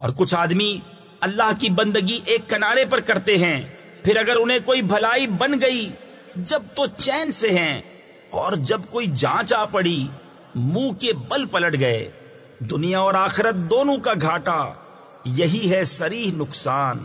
اور کچھ آدمی اللہ کی بندگی ایک کنارے پر کرتے ہیں، پھر اگر انہیں کوئی بھلائی بن گئی، جب تو چین سے ہیں، اور جب کوئی جانچ آ پڑی، منہ کے بل پلٹ گئے۔ دنیا اور آخرت دونوں کا گھاٹا، یہی ہے سریح نقصان۔